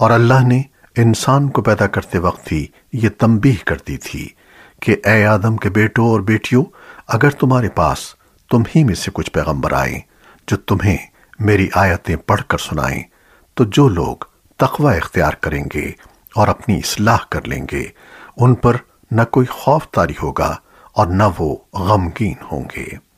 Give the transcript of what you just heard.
اور اللہ نے انسان کو پیدا کرتے وقت ہی یہ تنبیہ کر دی تھی کہ اے آدم کے بیٹوں اور بیٹیوں اگر تمہارے پاس تم ہی میں سے کچھ پیغمبر آئیں جو تمہیں میری آیتیں پڑھ کر سنائیں، تو جو لوگ تقوی اختیار کریں گے اور اپنی اصلاح کر لیں گے، ان پر نہ کوئی خوف طاری ہوگا اور نہ وہ غمگین ہوں گے۔